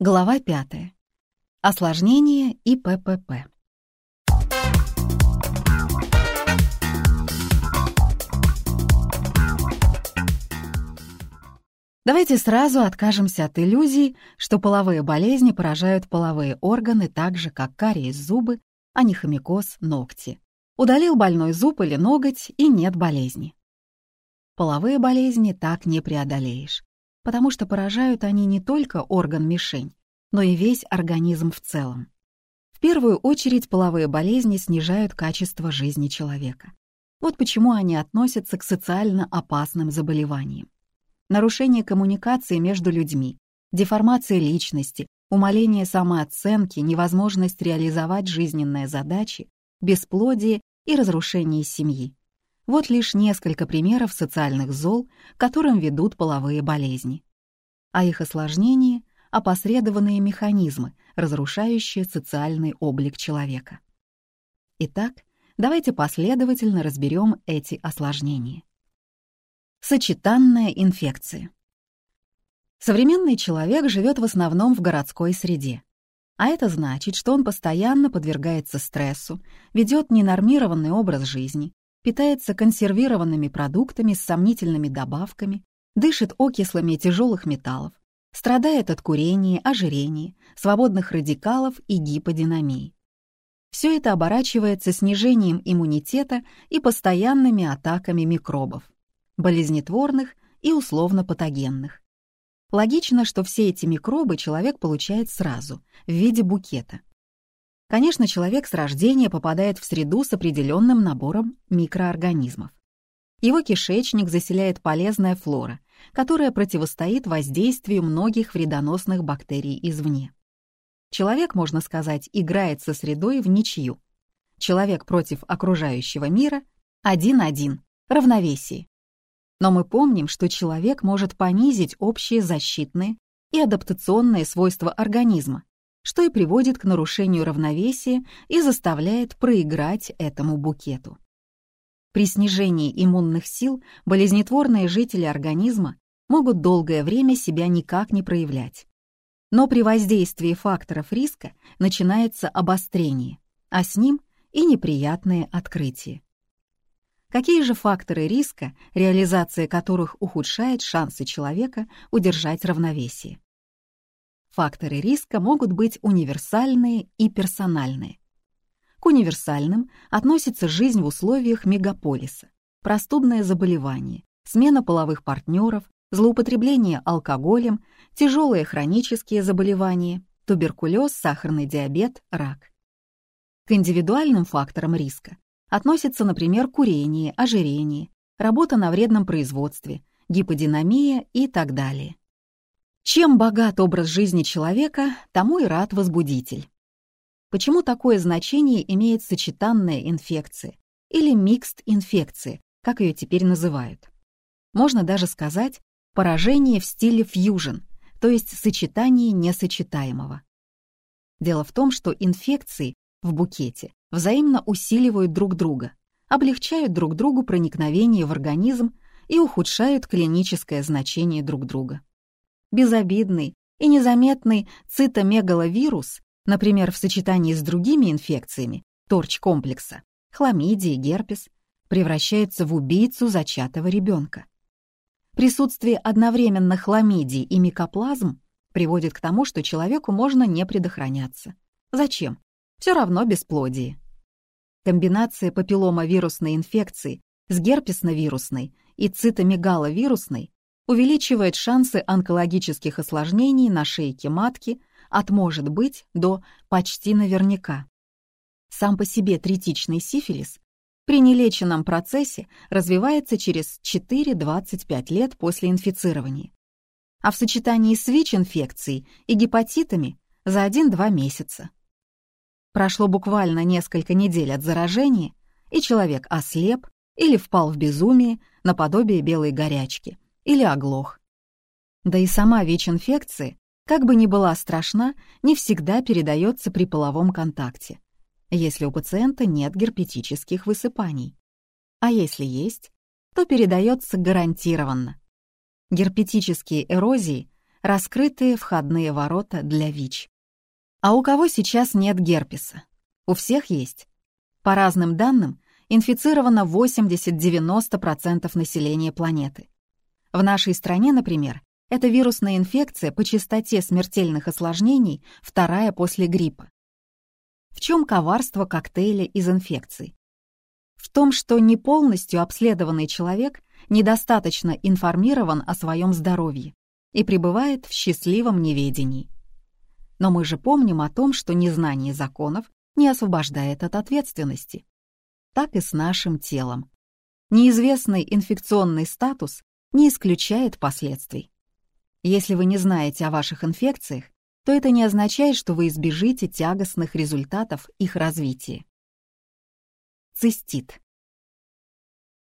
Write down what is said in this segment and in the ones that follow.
Глава 5. Осложнение и ППП. Давайте сразу откажемся от иллюзий, что половые болезни поражают половые органы так же, как кариес зубы, а не хомикоз ногти. Удалил больной зуб или ноготь, и нет болезни. Половые болезни так не преодолеешь, потому что поражают они не только орган-мишень, но и весь организм в целом. В первую очередь половые болезни снижают качество жизни человека. Вот почему они относятся к социально опасным заболеваниям нарушение коммуникации между людьми, деформация личности, умаление самооценки, невозможность реализовать жизненные задачи, бесплодие и разрушение семьи. Вот лишь несколько примеров социальных зол, которым ведут половые болезни. А их осложнение — опосредованные механизмы, разрушающие социальный облик человека. Итак, давайте последовательно разберем эти осложнения. Сочетанная инфекция. Современный человек живет в основном в городской среде. А это значит, что он постоянно подвергается стрессу, ведет ненормированный образ жизни, питается консервированными продуктами с сомнительными добавками, дышит окислами тяжелых металлов, страдает от курения, ожирения, свободных радикалов и гиподинамии. Все это оборачивается снижением иммунитета и постоянными атаками микробов болезнетворных и условно-патогенных. Логично, что все эти микробы человек получает сразу, в виде букета. Конечно, человек с рождения попадает в среду с определенным набором микроорганизмов. Его кишечник заселяет полезная флора, которая противостоит воздействию многих вредоносных бактерий извне. Человек, можно сказать, играет со средой в ничью. Человек против окружающего мира — один-один, равновесие. Но мы помним, что человек может понизить общие защитные и адаптационные свойства организма, что и приводит к нарушению равновесия и заставляет проиграть этому букету. При снижении иммунных сил болезнетворные жители организма могут долгое время себя никак не проявлять. Но при воздействии факторов риска начинается обострение, а с ним и неприятные открытия. Какие же факторы риска, реализация которых ухудшает шансы человека удержать равновесие? Факторы риска могут быть универсальные и персональные. К универсальным относится жизнь в условиях мегаполиса, простудное заболевание, смена половых партнеров, злоупотребление алкоголем, тяжелые хронические заболевания, туберкулез, сахарный диабет, рак. К индивидуальным факторам риска относятся, например, курение, ожирение, работа на вредном производстве, гиподинамия и так далее. Чем богат образ жизни человека, тому и рад возбудитель. Почему такое значение имеет сочетанная инфекция или микст-инфекция, как ее теперь называют? Можно даже сказать поражение в стиле фьюжн, то есть сочетание несочетаемого. Дело в том, что инфекции в букете взаимно усиливают друг друга, облегчают друг другу проникновение в организм и ухудшают клиническое значение друг друга. Безобидный и незаметный цитомегаловирус, например, в сочетании с другими инфекциями, торч-комплекса, хламидии, герпес, превращается в убийцу зачатого ребенка. Присутствие одновременно хламидий и микоплазм приводит к тому, что человеку можно не предохраняться. Зачем? все равно бесплодие. Комбинация папилломовирусной инфекции с герпесно-вирусной и цитомегаловирусной увеличивает шансы онкологических осложнений на шейке матки от «может быть» до «почти наверняка». Сам по себе третичный сифилис при нелеченном процессе развивается через 4-25 лет после инфицирования, а в сочетании с ВИЧ-инфекцией и гепатитами за 1-2 месяца. Прошло буквально несколько недель от заражения, и человек ослеп или впал в безумие наподобие белой горячки, или оглох. Да и сама ВИЧ-инфекция, как бы ни была страшна, не всегда передается при половом контакте, если у пациента нет герпетических высыпаний. А если есть, то передается гарантированно. Герпетические эрозии раскрытые входные ворота для ВИЧ. А у кого сейчас нет герпеса? У всех есть. По разным данным, инфицировано 80-90% населения планеты. В нашей стране, например, эта вирусная инфекция по частоте смертельных осложнений вторая после гриппа. В чем коварство коктейля из инфекций? В том, что не полностью обследованный человек недостаточно информирован о своем здоровье и пребывает в счастливом неведении. Но мы же помним о том, что незнание законов не освобождает от ответственности. Так и с нашим телом. Неизвестный инфекционный статус не исключает последствий. Если вы не знаете о ваших инфекциях, то это не означает, что вы избежите тягостных результатов их развития. Цистит.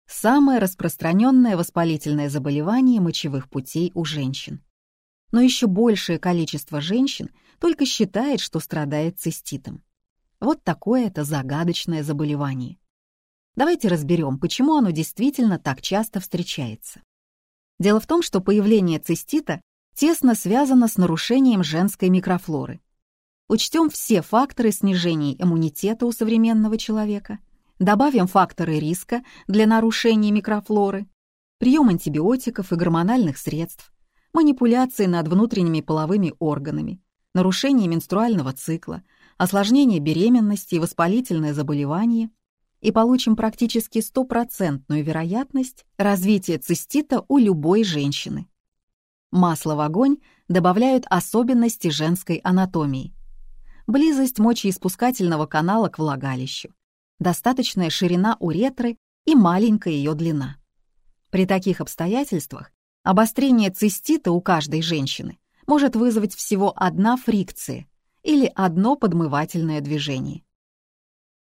Самое распространенное воспалительное заболевание мочевых путей у женщин. Но еще большее количество женщин только считает, что страдает циститом. Вот такое это загадочное заболевание. Давайте разберем, почему оно действительно так часто встречается. Дело в том, что появление цистита тесно связано с нарушением женской микрофлоры. Учтем все факторы снижения иммунитета у современного человека, добавим факторы риска для нарушения микрофлоры, прием антибиотиков и гормональных средств, манипуляции над внутренними половыми органами, нарушение менструального цикла, осложнение беременности и воспалительное заболевание, и получим практически стопроцентную вероятность развития цистита у любой женщины. Масло в огонь добавляют особенности женской анатомии. Близость мочеиспускательного канала к влагалищу, достаточная ширина уретры и маленькая ее длина. При таких обстоятельствах обострение цистита у каждой женщины может вызвать всего одна фрикция или одно подмывательное движение.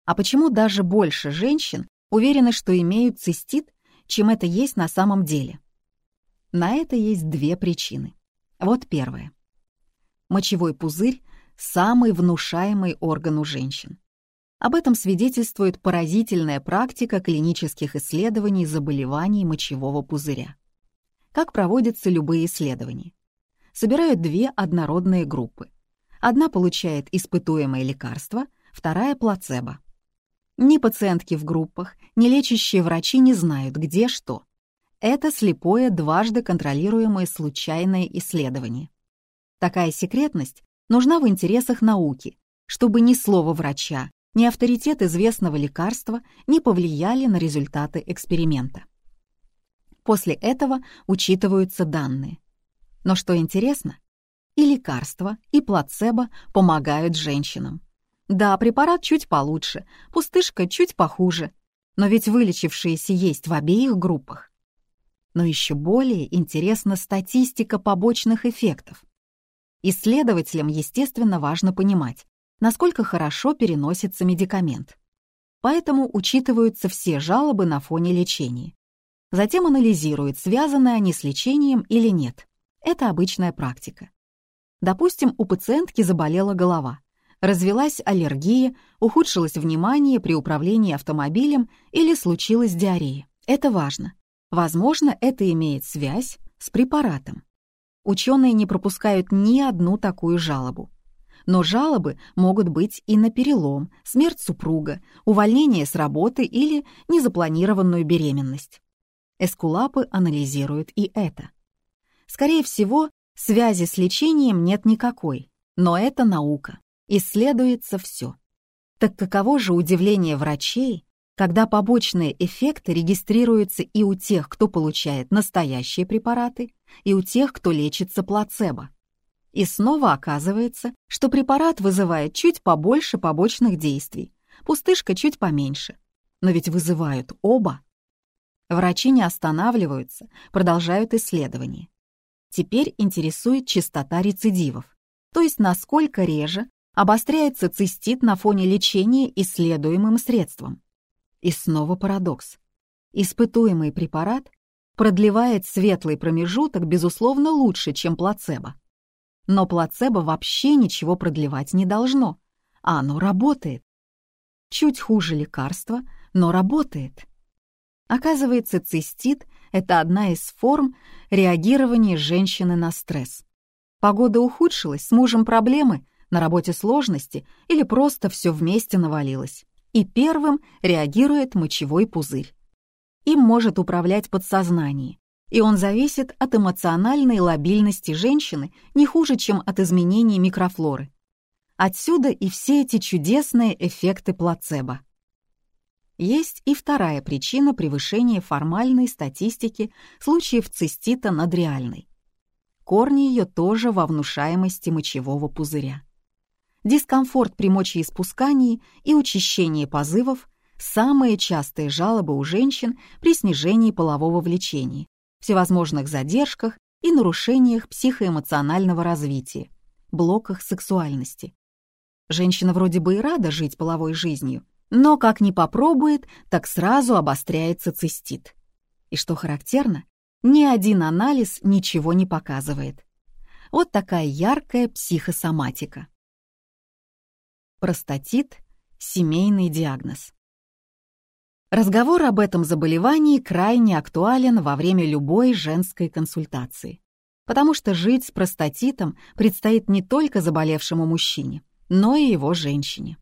А почему даже больше женщин уверены, что имеют цистит, чем это есть на самом деле? На это есть две причины. Вот первая. Мочевой пузырь – самый внушаемый орган у женщин. Об этом свидетельствует поразительная практика клинических исследований заболеваний мочевого пузыря. Как проводятся любые исследования? Собирают две однородные группы. Одна получает испытуемое лекарство, вторая – плацебо. Ни пациентки в группах, ни лечащие врачи не знают, где что. Это слепое, дважды контролируемое случайное исследование. Такая секретность нужна в интересах науки, чтобы ни слово врача, ни авторитет известного лекарства не повлияли на результаты эксперимента. После этого учитываются данные. Но что интересно, и лекарства, и плацебо помогают женщинам. Да, препарат чуть получше, пустышка чуть похуже, но ведь вылечившиеся есть в обеих группах но еще более интересна статистика побочных эффектов. Исследователям, естественно, важно понимать, насколько хорошо переносится медикамент. Поэтому учитываются все жалобы на фоне лечения. Затем анализируют, связаны они с лечением или нет. Это обычная практика. Допустим, у пациентки заболела голова, развелась аллергия, ухудшилось внимание при управлении автомобилем или случилась диарея. Это важно. Возможно, это имеет связь с препаратом. Ученые не пропускают ни одну такую жалобу. Но жалобы могут быть и на перелом, смерть супруга, увольнение с работы или незапланированную беременность. Эскулапы анализируют и это. Скорее всего, связи с лечением нет никакой, но это наука. Исследуется все. Так каково же удивление врачей, когда побочные эффекты регистрируются и у тех, кто получает настоящие препараты, и у тех, кто лечится плацебо. И снова оказывается, что препарат вызывает чуть побольше побочных действий, пустышка чуть поменьше. Но ведь вызывают оба. Врачи не останавливаются, продолжают исследования. Теперь интересует частота рецидивов, то есть насколько реже обостряется цистит на фоне лечения исследуемым средством. И снова парадокс. Испытуемый препарат продлевает светлый промежуток, безусловно, лучше, чем плацебо. Но плацебо вообще ничего продлевать не должно, а оно работает. Чуть хуже лекарства, но работает. Оказывается, цистит — это одна из форм реагирования женщины на стресс. Погода ухудшилась, с мужем проблемы, на работе сложности или просто все вместе навалилось. И первым реагирует мочевой пузырь. Им может управлять подсознание, и он зависит от эмоциональной лобильности женщины не хуже, чем от изменений микрофлоры. Отсюда и все эти чудесные эффекты плацебо. Есть и вторая причина превышения формальной статистики случаев цистита над реальной. Корни ее тоже во внушаемости мочевого пузыря. Дискомфорт при мочеиспускании и учащение позывов – самые частые жалобы у женщин при снижении полового влечения, всевозможных задержках и нарушениях психоэмоционального развития, блоках сексуальности. Женщина вроде бы и рада жить половой жизнью, но как ни попробует, так сразу обостряется цистит. И что характерно, ни один анализ ничего не показывает. Вот такая яркая психосоматика. Простатит – семейный диагноз. Разговор об этом заболевании крайне актуален во время любой женской консультации, потому что жить с простатитом предстоит не только заболевшему мужчине, но и его женщине.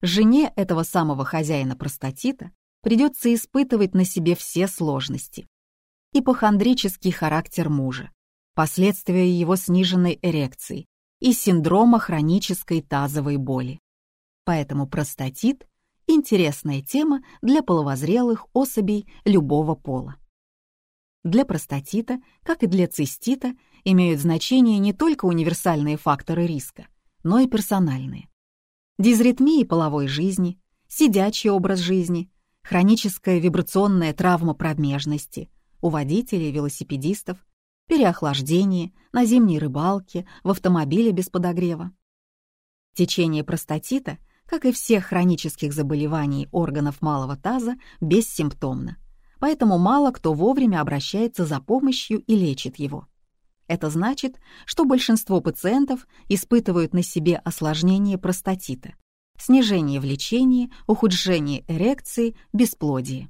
Жене этого самого хозяина простатита придется испытывать на себе все сложности. Ипохондрический характер мужа, последствия его сниженной эрекции и синдрома хронической тазовой боли. Поэтому простатит — интересная тема для половозрелых особей любого пола. Для простатита, как и для цистита, имеют значение не только универсальные факторы риска, но и персональные дизритмии половой жизни, сидячий образ жизни, хроническая вибрационная травма промежности у водителей, велосипедистов, переохлаждение на зимней рыбалке, в автомобиле без подогрева. Течение простатита, как и всех хронических заболеваний органов малого таза, бессимптомно, поэтому мало кто вовремя обращается за помощью и лечит его. Это значит, что большинство пациентов испытывают на себе осложнение простатита, снижение влечения, ухудшение эрекции, бесплодие.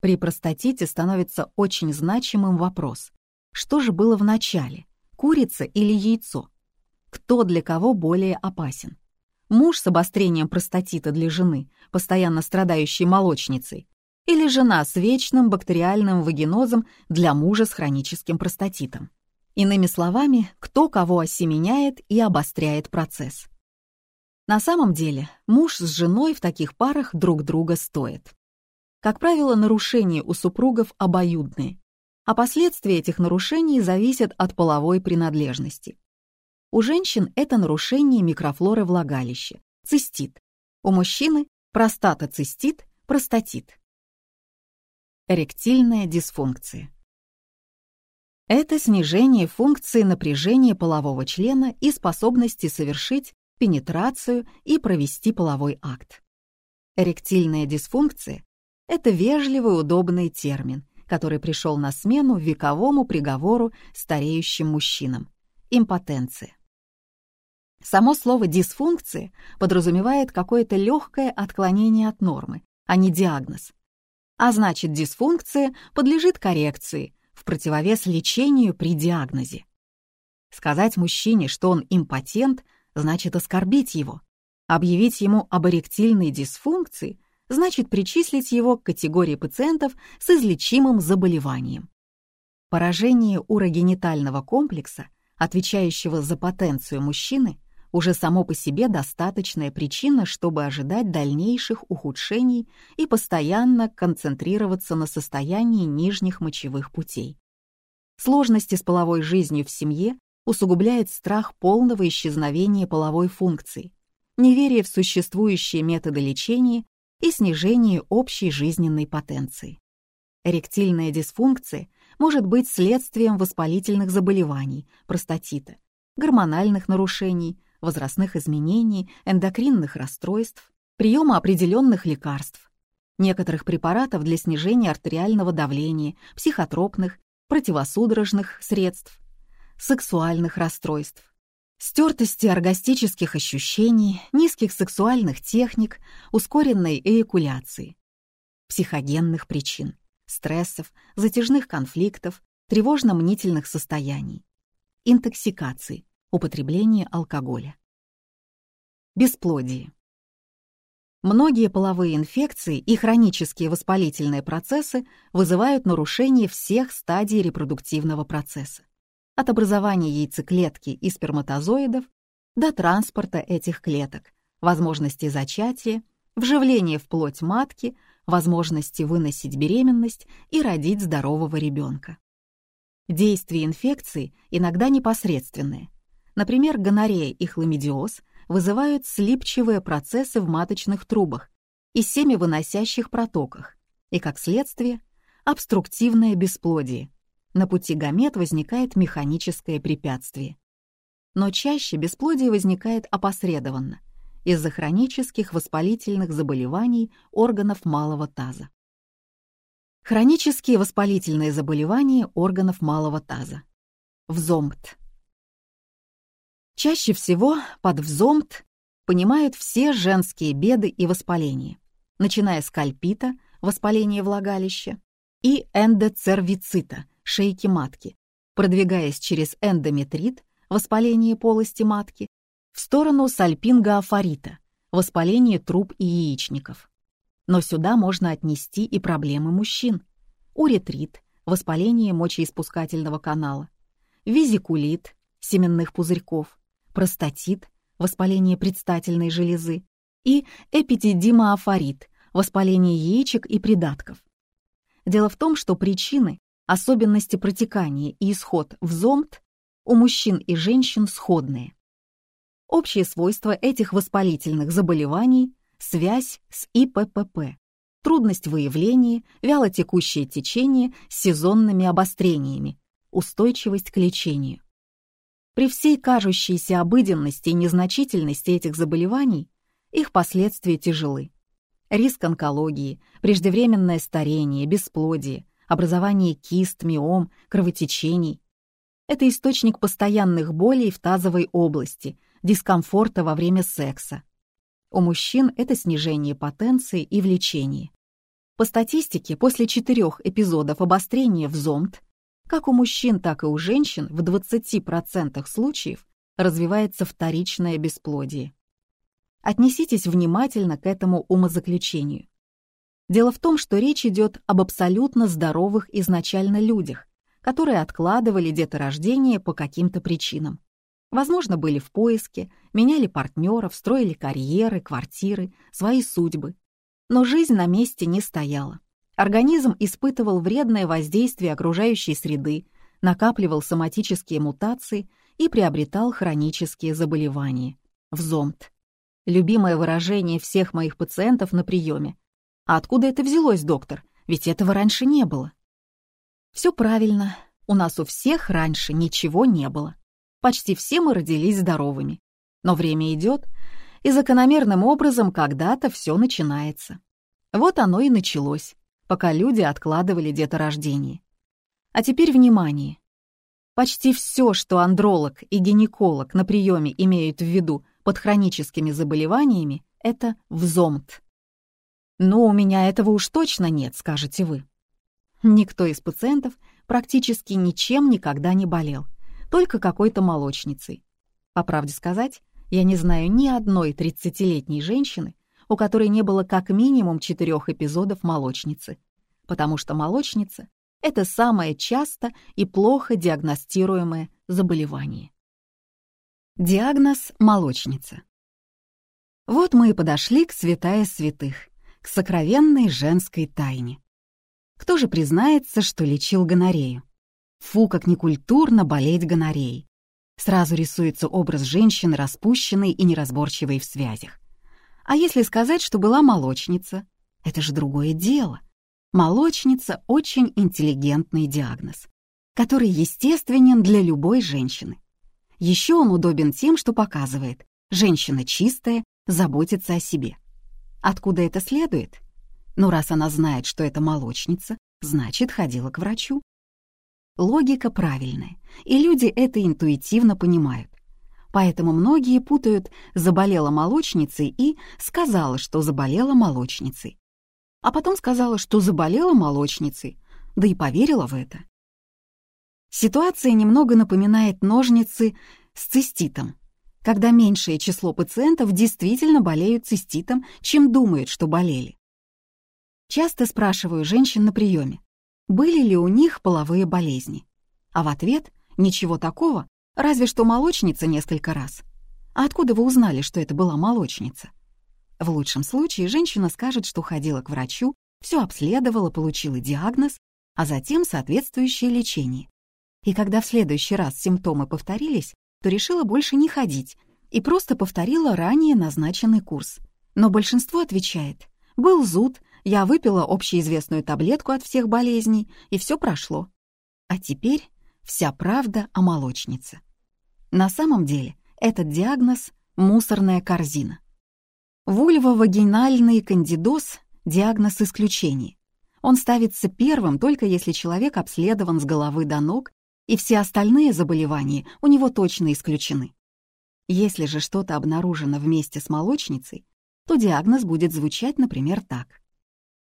При простатите становится очень значимым вопрос, что же было в начале, курица или яйцо? Кто для кого более опасен? Муж с обострением простатита для жены, постоянно страдающей молочницей, или жена с вечным бактериальным вагинозом для мужа с хроническим простатитом? Иными словами, кто кого осеменяет и обостряет процесс. На самом деле, муж с женой в таких парах друг друга стоят. Как правило, нарушения у супругов обоюдные, а последствия этих нарушений зависят от половой принадлежности. У женщин это нарушение микрофлоры влагалища, цистит. У мужчины – простатоцистит, простатит. Эректильная дисфункция. Это снижение функции напряжения полового члена и способности совершить пенетрацию и провести половой акт. Эректильная дисфункция — это вежливый удобный термин, который пришел на смену вековому приговору стареющим мужчинам — импотенция. Само слово «дисфункция» подразумевает какое-то легкое отклонение от нормы, а не диагноз. А значит, дисфункция подлежит коррекции, в противовес лечению при диагнозе. Сказать мужчине, что он импотент, значит оскорбить его. Объявить ему об эректильной дисфункции значит причислить его к категории пациентов с излечимым заболеванием. Поражение урогенитального комплекса, отвечающего за потенцию мужчины, уже само по себе достаточная причина, чтобы ожидать дальнейших ухудшений и постоянно концентрироваться на состоянии нижних мочевых путей. Сложности с половой жизнью в семье усугубляет страх полного исчезновения половой функции, неверие в существующие методы лечения и снижение общей жизненной потенции. Эректильная дисфункция может быть следствием воспалительных заболеваний, простатита, гормональных нарушений, возрастных изменений, эндокринных расстройств, приема определенных лекарств, некоторых препаратов для снижения артериального давления, психотропных, противосудорожных средств, сексуальных расстройств, стертости оргастических ощущений, низких сексуальных техник, ускоренной эякуляции, психогенных причин, стрессов, затяжных конфликтов, тревожно-мнительных состояний. интоксикации, употребление алкоголя. Бесплодие. Многие половые инфекции и хронические воспалительные процессы вызывают нарушение всех стадий репродуктивного процесса. От образования яйцеклетки и сперматозоидов до транспорта этих клеток, возможности зачатия, вживления в плоть матки, возможности выносить беременность и родить здорового ребенка. Действие инфекции иногда непосредственные. Например, гонорея и хламидиоз вызывают слипчивые процессы в маточных трубах и семявыносящих протоках, и, как следствие, обструктивное бесплодие. На пути гамет возникает механическое препятствие. Но чаще бесплодие возникает опосредованно из-за хронических воспалительных заболеваний органов малого таза. Хронические воспалительные заболевания органов малого таза. Взомт. Чаще всего под взомт понимают все женские беды и воспаления, начиная с кальпита, воспаления влагалища, и эндоцервицита, шейки матки, продвигаясь через эндометрит, воспаление полости матки, в сторону сальпингоофорита, воспаление труб и яичников. Но сюда можно отнести и проблемы мужчин. Уретрит, воспаление мочеиспускательного канала, визикулит, семенных пузырьков, простатит, воспаление предстательной железы и эпитидимоофорит, воспаление яичек и придатков. Дело в том, что причины, особенности протекания и исход в зомт у мужчин и женщин сходные. Общие свойства этих воспалительных заболеваний – связь с ИППП, трудность выявления, вялотекущее течение с сезонными обострениями, устойчивость к лечению. При всей кажущейся обыденности и незначительности этих заболеваний их последствия тяжелы. Риск онкологии, преждевременное старение, бесплодие, образование кист, миом, кровотечений – это источник постоянных болей в тазовой области – дискомфорта во время секса. У мужчин это снижение потенции и влечения. По статистике, после четырех эпизодов обострения в зомт, как у мужчин, так и у женщин в 20% случаев развивается вторичное бесплодие. Отнеситесь внимательно к этому умозаключению. Дело в том, что речь идет об абсолютно здоровых изначально людях, которые откладывали деторождение по каким-то причинам. Возможно, были в поиске, меняли партнеров, строили карьеры, квартиры, свои судьбы. Но жизнь на месте не стояла. Организм испытывал вредное воздействие окружающей среды, накапливал соматические мутации и приобретал хронические заболевания. Взомт. Любимое выражение всех моих пациентов на приеме. А откуда это взялось, доктор? Ведь этого раньше не было. Все правильно. У нас у всех раньше ничего не было. Почти все мы родились здоровыми. Но время идет, и закономерным образом когда-то все начинается. Вот оно и началось, пока люди откладывали деторождение. А теперь внимание. Почти все, что андролог и гинеколог на приеме имеют в виду под хроническими заболеваниями, это взомт. «Ну, у меня этого уж точно нет», — скажете вы. Никто из пациентов практически ничем никогда не болел — только какой-то молочницей. По правде сказать, я не знаю ни одной 30-летней женщины, у которой не было как минимум четырех эпизодов молочницы, потому что молочница — это самое часто и плохо диагностируемое заболевание. Диагноз молочница. Вот мы и подошли к святая святых, к сокровенной женской тайне. Кто же признается, что лечил гонорею? Фу, как некультурно болеть гонореей. Сразу рисуется образ женщины распущенной и неразборчивой в связях. А если сказать, что была молочница? Это же другое дело. Молочница — очень интеллигентный диагноз, который естественен для любой женщины. Еще он удобен тем, что показывает, женщина чистая, заботится о себе. Откуда это следует? Ну, раз она знает, что это молочница, значит, ходила к врачу. Логика правильная, и люди это интуитивно понимают. Поэтому многие путают «заболела молочницей» и «сказала, что заболела молочницей». А потом сказала, что заболела молочницей, да и поверила в это. Ситуация немного напоминает ножницы с циститом, когда меньшее число пациентов действительно болеют циститом, чем думают, что болели. Часто спрашиваю женщин на приеме, были ли у них половые болезни. А в ответ ничего такого, разве что молочница несколько раз. А откуда вы узнали, что это была молочница? В лучшем случае женщина скажет, что ходила к врачу, все обследовала, получила диагноз, а затем соответствующее лечение. И когда в следующий раз симптомы повторились, то решила больше не ходить и просто повторила ранее назначенный курс. Но большинство отвечает, был зуд, я выпила общеизвестную таблетку от всех болезней, и все прошло. А теперь вся правда о молочнице. На самом деле этот диагноз — мусорная корзина. Вульвовагинальный кандидоз — диагноз исключения. Он ставится первым только если человек обследован с головы до ног, и все остальные заболевания у него точно исключены. Если же что-то обнаружено вместе с молочницей, то диагноз будет звучать, например, так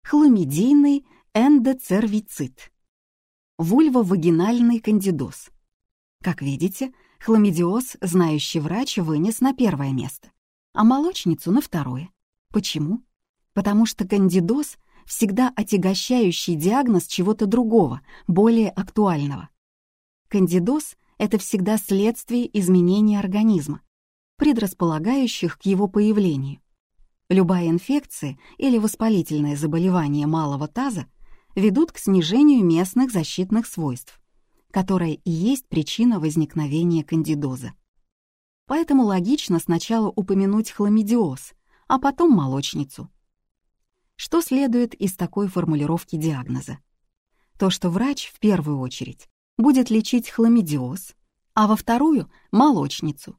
хламидийный эндоцервицит, вульвовагинальный кандидоз. Как видите, хламидиоз знающий врач вынес на первое место, а молочницу — на второе. Почему? Потому что кандидоз — всегда отягощающий диагноз чего-то другого, более актуального. Кандидоз — это всегда следствие изменения организма, предрасполагающих к его появлению. Любая инфекция или воспалительное заболевание малого таза ведут к снижению местных защитных свойств, которое и есть причина возникновения кандидоза. Поэтому логично сначала упомянуть хламидиоз, а потом молочницу. Что следует из такой формулировки диагноза? То, что врач в первую очередь будет лечить хламидиоз, а во вторую — молочницу.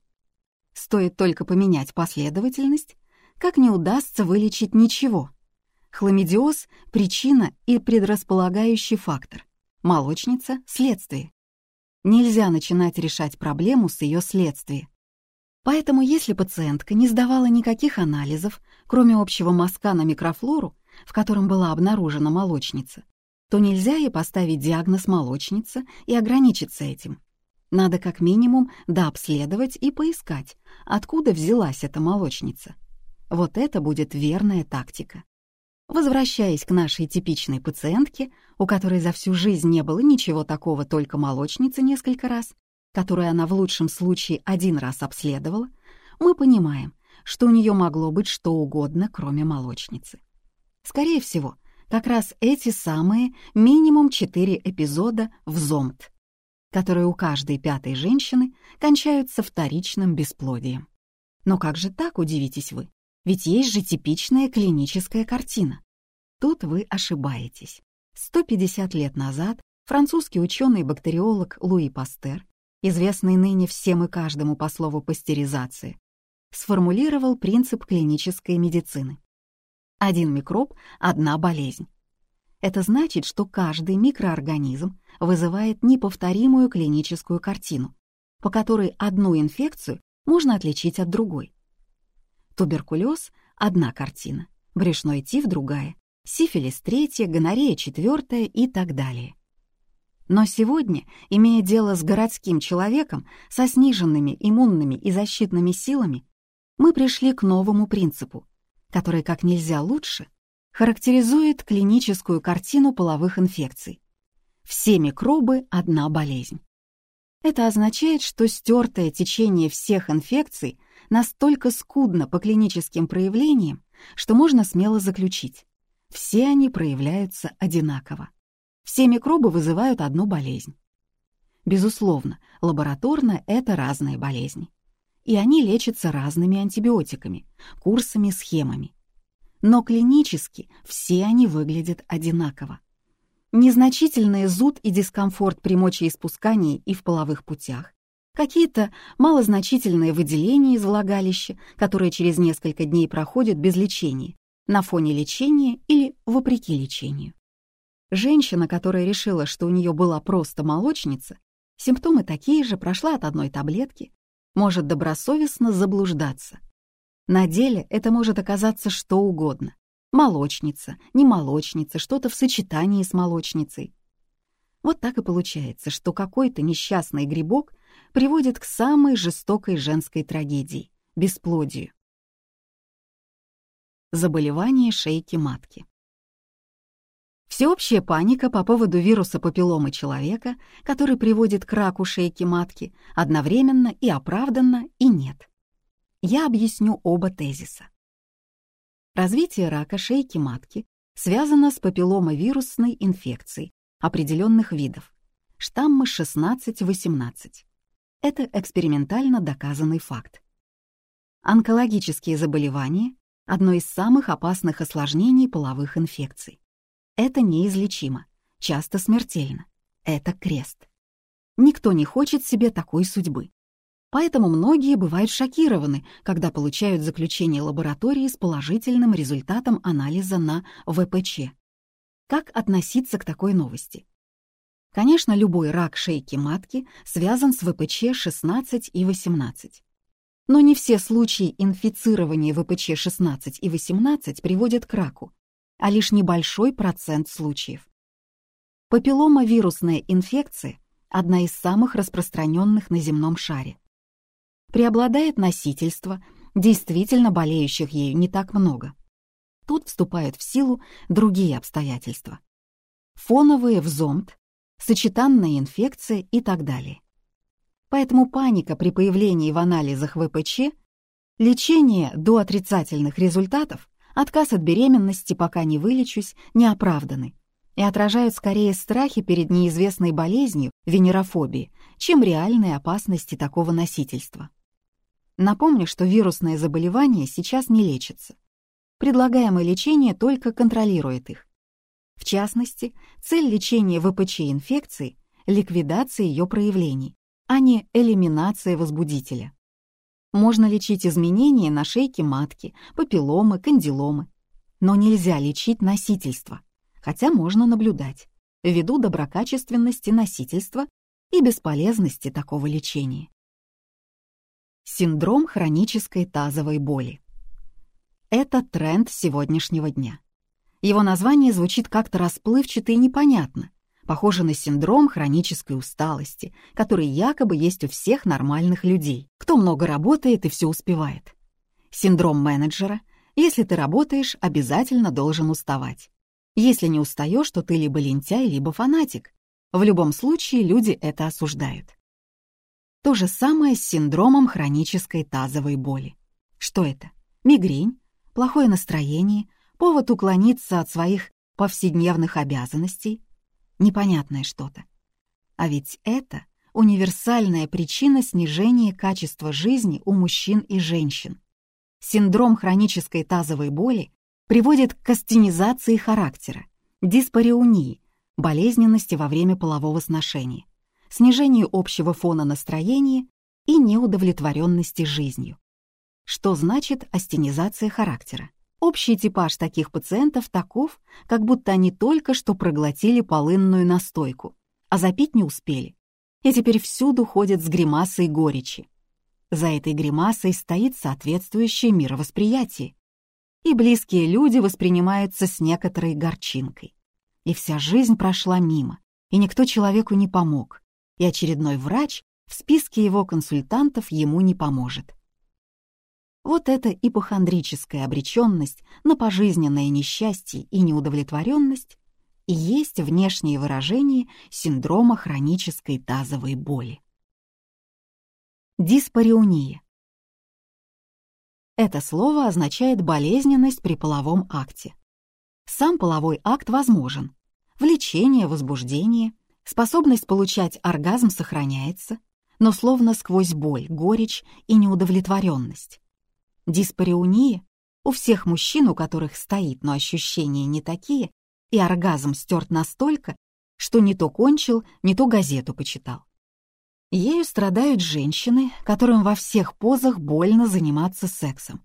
Стоит только поменять последовательность, как не удастся вылечить ничего. Хламидиоз — причина и предрасполагающий фактор. Молочница — следствие. Нельзя начинать решать проблему с ее следствия. Поэтому если пациентка не сдавала никаких анализов, кроме общего мазка на микрофлору, в котором была обнаружена молочница, то нельзя ей поставить диагноз молочница и ограничиться этим. Надо как минимум дообследовать и поискать, откуда взялась эта молочница. Вот это будет верная тактика. Возвращаясь к нашей типичной пациентке, у которой за всю жизнь не было ничего такого, только молочницы несколько раз, которую она в лучшем случае один раз обследовала, мы понимаем, что у нее могло быть что угодно, кроме молочницы. Скорее всего, как раз эти самые минимум четыре эпизода в зомт, которые у каждой пятой женщины кончаются вторичным бесплодием. Но как же так, удивитесь вы? Ведь есть же типичная клиническая картина. Тут вы ошибаетесь. 150 лет назад французский ученый-бактериолог Луи Пастер, известный ныне всем и каждому по слову пастеризации, сформулировал принцип клинической медицины. Один микроб — одна болезнь. Это значит, что каждый микроорганизм вызывает неповторимую клиническую картину, по которой одну инфекцию можно отличить от другой. Туберкулез — одна картина, брюшной тиф — другая, сифилис — третья, гонорея — четвертая и так далее. Но сегодня, имея дело с городским человеком, со сниженными иммунными и защитными силами, мы пришли к новому принципу, который как нельзя лучше характеризует клиническую картину половых инфекций. Все микробы — одна болезнь. Это означает, что стертое течение всех инфекций настолько скудно по клиническим проявлениям, что можно смело заключить. Все они проявляются одинаково. Все микробы вызывают одну болезнь. Безусловно, лабораторно это разные болезни. И они лечатся разными антибиотиками, курсами, схемами. Но клинически все они выглядят одинаково. Незначительный зуд и дискомфорт при мочеиспускании и в половых путях, какие-то малозначительные выделения из влагалища, которые через несколько дней проходят без лечения, на фоне лечения или вопреки лечению. Женщина, которая решила, что у нее была просто молочница, симптомы такие же, прошла от одной таблетки, может добросовестно заблуждаться. На деле это может оказаться что угодно. Молочница, не молочница, что-то в сочетании с молочницей. Вот так и получается, что какой-то несчастный грибок приводит к самой жестокой женской трагедии — бесплодию. Заболевание шейки матки. Всеобщая паника по поводу вируса папилломы человека, который приводит к раку шейки матки, одновременно и оправданно, и нет. Я объясню оба тезиса. Развитие рака шейки матки связано с папилломовирусной инфекцией определенных видов, штаммы 16-18. Это экспериментально доказанный факт. Онкологические заболевания — одно из самых опасных осложнений половых инфекций. Это неизлечимо, часто смертельно. Это крест. Никто не хочет себе такой судьбы. Поэтому многие бывают шокированы, когда получают заключение лаборатории с положительным результатом анализа на ВПЧ. Как относиться к такой новости? Конечно, любой рак шейки матки связан с ВПЧ 16 и 18. Но не все случаи инфицирования ВПЧ 16 и 18 приводят к раку а лишь небольшой процент случаев. Папилломовирусная инфекция – одна из самых распространенных на земном шаре. Преобладает носительство, действительно болеющих ею не так много. Тут вступают в силу другие обстоятельства. Фоновые в зомб, сочетанная инфекция и так далее. Поэтому паника при появлении в анализах ВПЧ, лечение до отрицательных результатов отказ от беременности, пока не вылечусь, не оправданы и отражают скорее страхи перед неизвестной болезнью, венерофобии, чем реальные опасности такого носительства. Напомню, что вирусное заболевание сейчас не лечится. Предлагаемое лечение только контролирует их. В частности, цель лечения ВПЧ-инфекции — ликвидация ее проявлений, а не элиминация возбудителя. Можно лечить изменения на шейке матки, папилломы, кандиломы. Но нельзя лечить носительство, хотя можно наблюдать, ввиду доброкачественности носительства и бесполезности такого лечения. Синдром хронической тазовой боли. Это тренд сегодняшнего дня. Его название звучит как-то расплывчато и непонятно, похоже на синдром хронической усталости, который якобы есть у всех нормальных людей, кто много работает и все успевает. Синдром менеджера — если ты работаешь, обязательно должен уставать. Если не устаешь, то ты либо лентяй, либо фанатик. В любом случае люди это осуждают. То же самое с синдромом хронической тазовой боли. Что это? Мигрень, плохое настроение, повод уклониться от своих повседневных обязанностей, непонятное что-то. А ведь это универсальная причина снижения качества жизни у мужчин и женщин. Синдром хронической тазовой боли приводит к астенизации характера, диспареунии, болезненности во время полового сношения, снижению общего фона настроения и неудовлетворенности жизнью. Что значит астенизация характера? Общий типаж таких пациентов таков, как будто они только что проглотили полынную настойку, а запить не успели, и теперь всюду ходят с гримасой горечи. За этой гримасой стоит соответствующее мировосприятие, и близкие люди воспринимаются с некоторой горчинкой. И вся жизнь прошла мимо, и никто человеку не помог, и очередной врач в списке его консультантов ему не поможет. Вот эта ипохондрическая обреченность на пожизненное несчастье и неудовлетворенность и есть внешнее выражение синдрома хронической тазовой боли. Диспариуния. Это слово означает болезненность при половом акте. Сам половой акт возможен. Влечение, возбуждение, способность получать оргазм сохраняется, но словно сквозь боль, горечь и неудовлетворенность. Диспариуния у всех мужчин, у которых стоит, но ощущения не такие, и оргазм стерт настолько, что не то кончил, не то газету почитал. Ею страдают женщины, которым во всех позах больно заниматься сексом.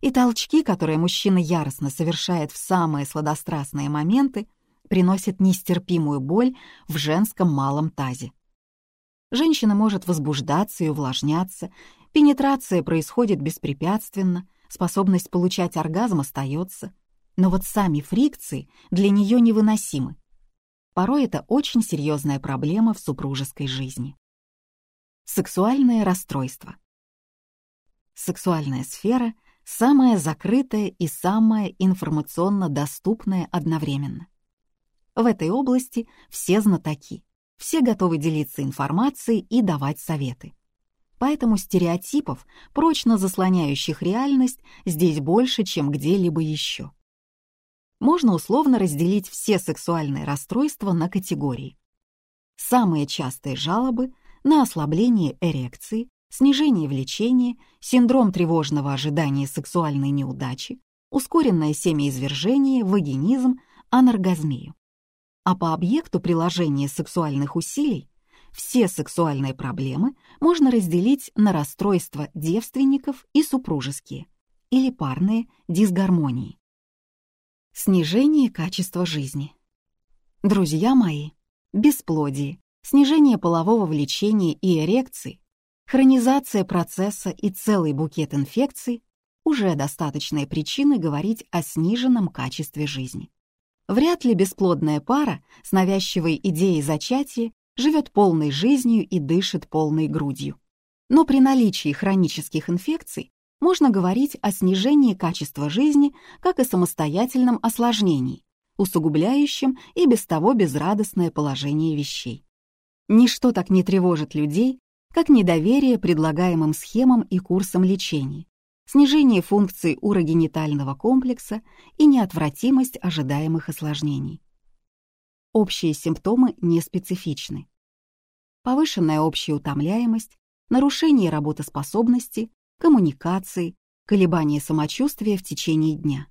И толчки, которые мужчина яростно совершает в самые сладострастные моменты, приносят нестерпимую боль в женском малом тазе. Женщина может возбуждаться и увлажняться, Пенетрация происходит беспрепятственно, способность получать оргазм остается, но вот сами фрикции для нее невыносимы. Порой это очень серьезная проблема в супружеской жизни. Сексуальное расстройство. Сексуальная сфера — самая закрытая и самая информационно доступная одновременно. В этой области все знатоки, все готовы делиться информацией и давать советы. Поэтому стереотипов, прочно заслоняющих реальность, здесь больше, чем где-либо еще. Можно условно разделить все сексуальные расстройства на категории. Самые частые жалобы на ослабление эрекции, снижение влечения, синдром тревожного ожидания сексуальной неудачи, ускоренное семяизвержение, вагинизм, аноргазмию. А по объекту приложения сексуальных усилий все сексуальные проблемы можно разделить на расстройства девственников и супружеские или парные дисгармонии. Снижение качества жизни. Друзья мои, бесплодие, снижение полового влечения и эрекции, хронизация процесса и целый букет инфекций уже достаточные причины говорить о сниженном качестве жизни. Вряд ли бесплодная пара с навязчивой идеей зачатия живет полной жизнью и дышит полной грудью. Но при наличии хронических инфекций можно говорить о снижении качества жизни как и самостоятельном осложнении, усугубляющем и без того безрадостное положение вещей. Ничто так не тревожит людей, как недоверие предлагаемым схемам и курсам лечения, снижение функций урогенитального комплекса и неотвратимость ожидаемых осложнений. Общие симптомы не специфичны. Повышенная общая утомляемость, нарушение работоспособности, коммуникации, колебания самочувствия в течение дня.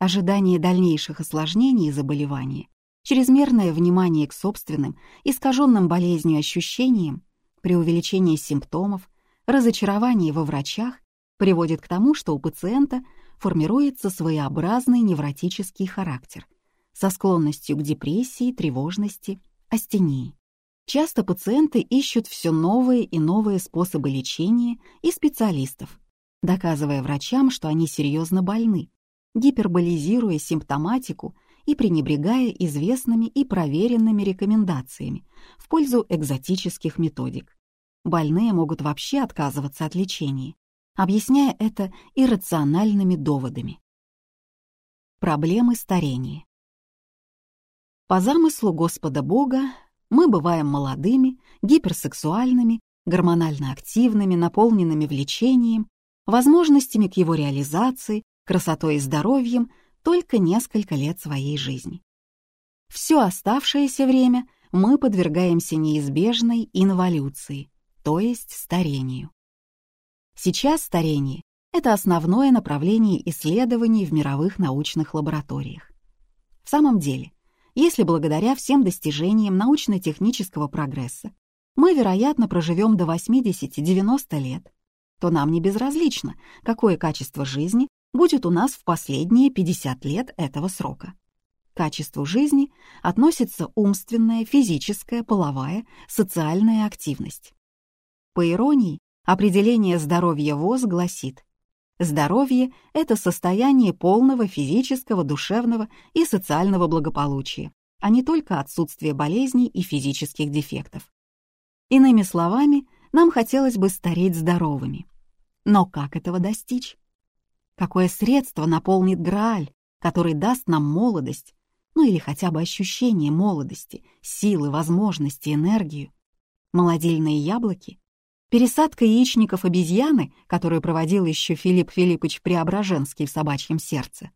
Ожидание дальнейших осложнений заболевания, чрезмерное внимание к собственным, искаженным болезнью ощущениям, преувеличение симптомов, разочарование во врачах приводит к тому, что у пациента формируется своеобразный невротический характер, со склонностью к депрессии, тревожности, астении. Часто пациенты ищут все новые и новые способы лечения и специалистов, доказывая врачам, что они серьезно больны, гиперболизируя симптоматику и пренебрегая известными и проверенными рекомендациями в пользу экзотических методик. Больные могут вообще отказываться от лечения, объясняя это иррациональными доводами. Проблемы старения. По замыслу Господа Бога мы бываем молодыми, гиперсексуальными, гормонально активными, наполненными влечением, возможностями к его реализации, красотой и здоровьем только несколько лет своей жизни. Все оставшееся время мы подвергаемся неизбежной инволюции, то есть старению. Сейчас старение — это основное направление исследований в мировых научных лабораториях. В самом деле, если благодаря всем достижениям научно-технического прогресса мы, вероятно, проживем до 80-90 лет, то нам не безразлично, какое качество жизни будет у нас в последние 50 лет этого срока. К качеству жизни относится умственная, физическая, половая, социальная активность. По иронии, определение здоровья ВОЗ гласит, Здоровье — это состояние полного физического, душевного и социального благополучия, а не только отсутствие болезней и физических дефектов. Иными словами, нам хотелось бы стареть здоровыми. Но как этого достичь? Какое средство наполнит Грааль, который даст нам молодость, ну или хотя бы ощущение молодости, силы, возможности, энергию? Молодильные яблоки? Пересадка яичников обезьяны, которую проводил еще Филипп Филиппович Преображенский в собачьем сердце.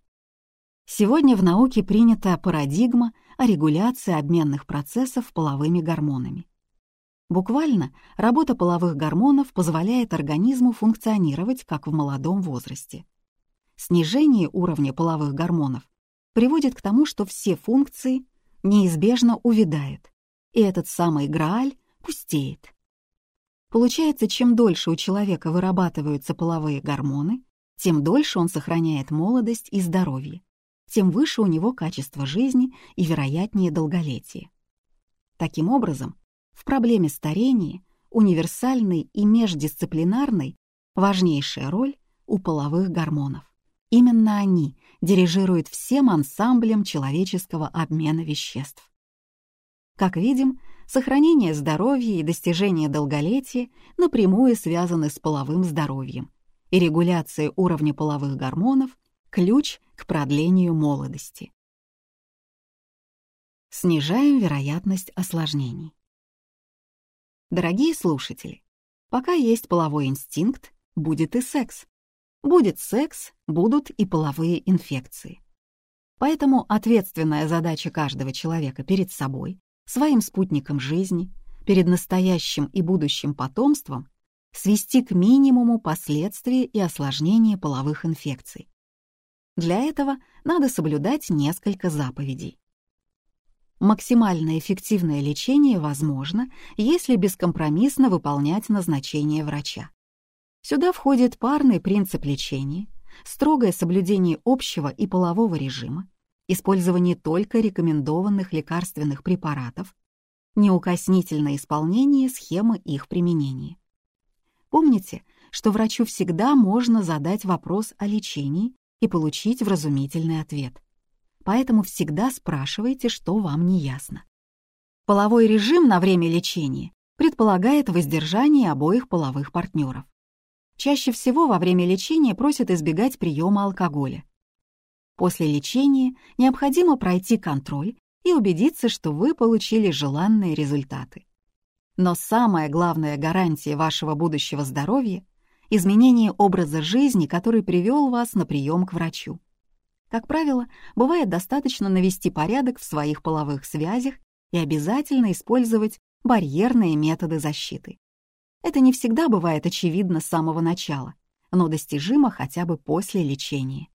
Сегодня в науке принята парадигма о регуляции обменных процессов половыми гормонами. Буквально, работа половых гормонов позволяет организму функционировать как в молодом возрасте. Снижение уровня половых гормонов приводит к тому, что все функции неизбежно увядают, и этот самый Грааль пустеет. Получается, чем дольше у человека вырабатываются половые гормоны, тем дольше он сохраняет молодость и здоровье, тем выше у него качество жизни и вероятнее долголетие. Таким образом, в проблеме старения универсальной и междисциплинарной важнейшая роль у половых гормонов. Именно они дирижируют всем ансамблем человеческого обмена веществ. Как видим, сохранение здоровья и достижение долголетия напрямую связаны с половым здоровьем, и регуляция уровня половых гормонов — ключ к продлению молодости. Снижаем вероятность осложнений. Дорогие слушатели, пока есть половой инстинкт, будет и секс. Будет секс, будут и половые инфекции. Поэтому ответственная задача каждого человека перед собой своим спутником жизни, перед настоящим и будущим потомством свести к минимуму последствия и осложнения половых инфекций. Для этого надо соблюдать несколько заповедей. Максимально эффективное лечение возможно, если бескомпромиссно выполнять назначение врача. Сюда входит парный принцип лечения, строгое соблюдение общего и полового режима, использование только рекомендованных лекарственных препаратов, неукоснительное исполнение схемы их применения. Помните, что врачу всегда можно задать вопрос о лечении и получить вразумительный ответ. Поэтому всегда спрашивайте, что вам не ясно. Половой режим на время лечения предполагает воздержание обоих половых партнеров. Чаще всего во время лечения просят избегать приема алкоголя, После лечения необходимо пройти контроль и убедиться, что вы получили желанные результаты. Но самая главная гарантия вашего будущего здоровья — изменение образа жизни, который привел вас на прием к врачу. Как правило, бывает достаточно навести порядок в своих половых связях и обязательно использовать барьерные методы защиты. Это не всегда бывает очевидно с самого начала, но достижимо хотя бы после лечения.